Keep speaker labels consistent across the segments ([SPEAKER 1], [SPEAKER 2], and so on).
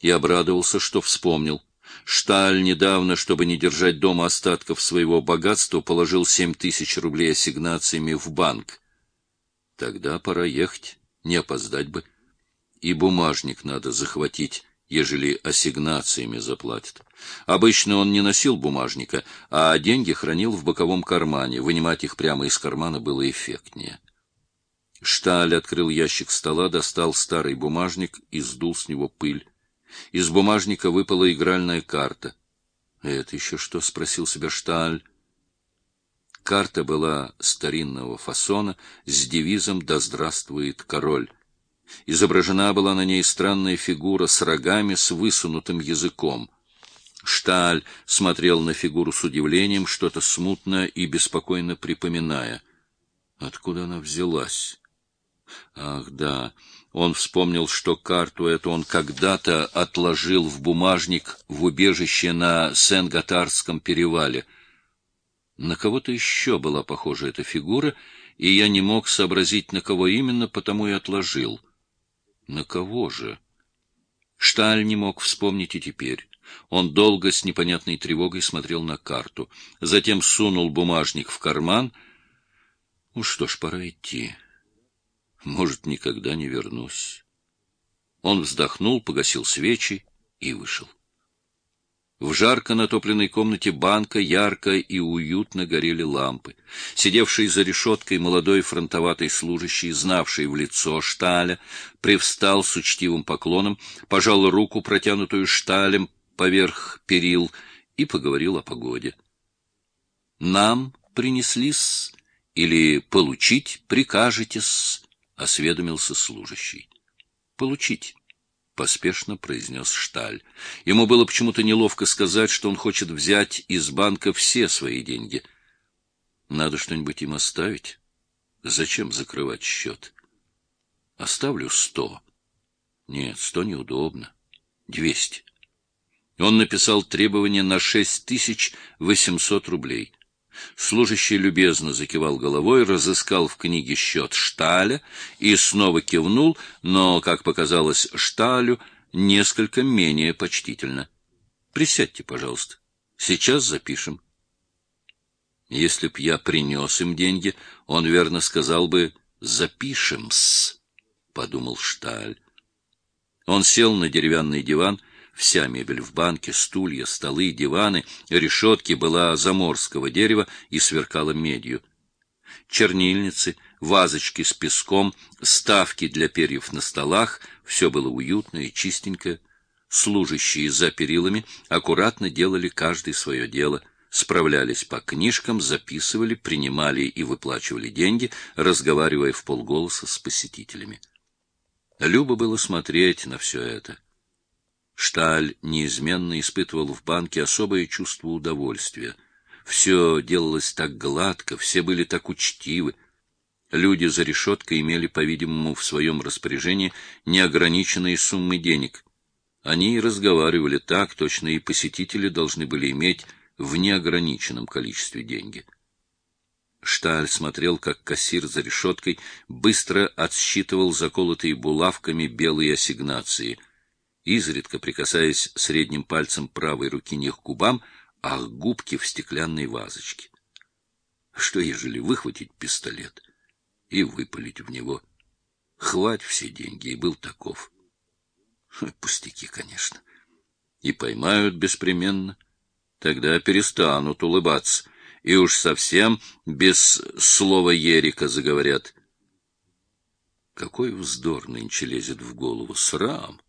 [SPEAKER 1] и обрадовался, что вспомнил. Шталь недавно, чтобы не держать дома остатков своего богатства, положил семь тысяч рублей ассигнациями в банк. Тогда пора ехать, не опоздать бы. И бумажник надо захватить, ежели ассигнациями заплатят. Обычно он не носил бумажника, а деньги хранил в боковом кармане. Вынимать их прямо из кармана было эффектнее. Шталь открыл ящик стола, достал старый бумажник и сдул с него пыль. Из бумажника выпала игральная карта. «Это еще что?» — спросил себя Шталь. Карта была старинного фасона с девизом «Да здравствует король». Изображена была на ней странная фигура с рогами с высунутым языком. Шталь смотрел на фигуру с удивлением, что-то смутно и беспокойно припоминая. Откуда она взялась? Ах, да, он вспомнил, что карту эту он когда-то отложил в бумажник в убежище на Сен-Готарском перевале. На кого-то еще была похожа эта фигура, и я не мог сообразить, на кого именно, потому и отложил. На кого же? Шталь не мог вспомнить и теперь. Он долго с непонятной тревогой смотрел на карту, затем сунул бумажник в карман. Ну что ж, пора идти. Может, никогда не вернусь. Он вздохнул, погасил свечи и вышел. В жарко натопленной комнате банка ярко и уютно горели лампы. Сидевший за решеткой молодой фронтоватый служащий, знавший в лицо Шталя, привстал с учтивым поклоном, пожал руку, протянутую Шталем поверх перил, и поговорил о погоде. «Нам принесли-с, или получить прикажете-с?» — осведомился служащий. — Получить, — поспешно произнес Шталь. Ему было почему-то неловко сказать, что он хочет взять из банка все свои деньги. Надо что-нибудь им оставить. Зачем закрывать счет? Оставлю сто. Нет, сто неудобно. Двести. Он написал требование на шесть тысяч восемьсот рублей. Служащий любезно закивал головой, разыскал в книге счет Шталя и снова кивнул, но, как показалось Шталю, несколько менее почтительно. — Присядьте, пожалуйста. Сейчас запишем. Если б я принес им деньги, он верно сказал бы «запишем-с», — подумал Шталь. Он сел на деревянный диван, Вся мебель в банке, стулья, столы, диваны, решетки была заморского дерева и сверкала медью. Чернильницы, вазочки с песком, ставки для перьев на столах — все было уютно и чистенько. Служащие за перилами аккуратно делали каждый свое дело — справлялись по книжкам, записывали, принимали и выплачивали деньги, разговаривая в полголоса с посетителями. Любо было смотреть на все это. Шталь неизменно испытывал в банке особое чувство удовольствия. Все делалось так гладко, все были так учтивы. Люди за решеткой имели, по-видимому, в своем распоряжении неограниченные суммы денег. Они и разговаривали так, точно и посетители должны были иметь в неограниченном количестве деньги. Шталь смотрел, как кассир за решеткой быстро отсчитывал заколотые булавками белые ассигнации — изредка прикасаясь средним пальцем правой руки не к губам, а к губке в стеклянной вазочке. Что, ежели выхватить пистолет и выпалить в него? Хвать все деньги, и был таков. Пустяки, конечно. И поймают беспременно. Тогда перестанут улыбаться, и уж совсем без слова Ерика заговорят. Какой вздор нынче лезет в голову, срам!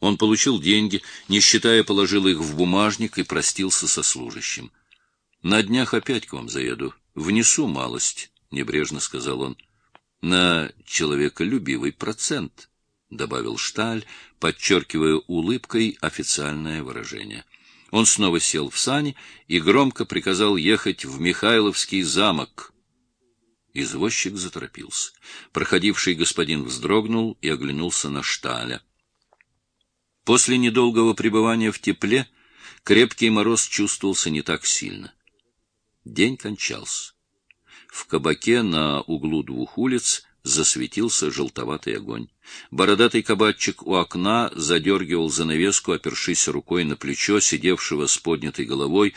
[SPEAKER 1] Он получил деньги, не считая, положил их в бумажник и простился со служащим. — На днях опять к вам заеду. Внесу малость, — небрежно сказал он. — На человеколюбивый процент, — добавил Шталь, подчеркивая улыбкой официальное выражение. Он снова сел в сани и громко приказал ехать в Михайловский замок. Извозчик заторопился. Проходивший господин вздрогнул и оглянулся на Шталя. После недолгого пребывания в тепле крепкий мороз чувствовался не так сильно. День кончался. В кабаке на углу двух улиц засветился желтоватый огонь. Бородатый кабачик у окна задергивал занавеску, опершись рукой на плечо сидевшего с поднятой головой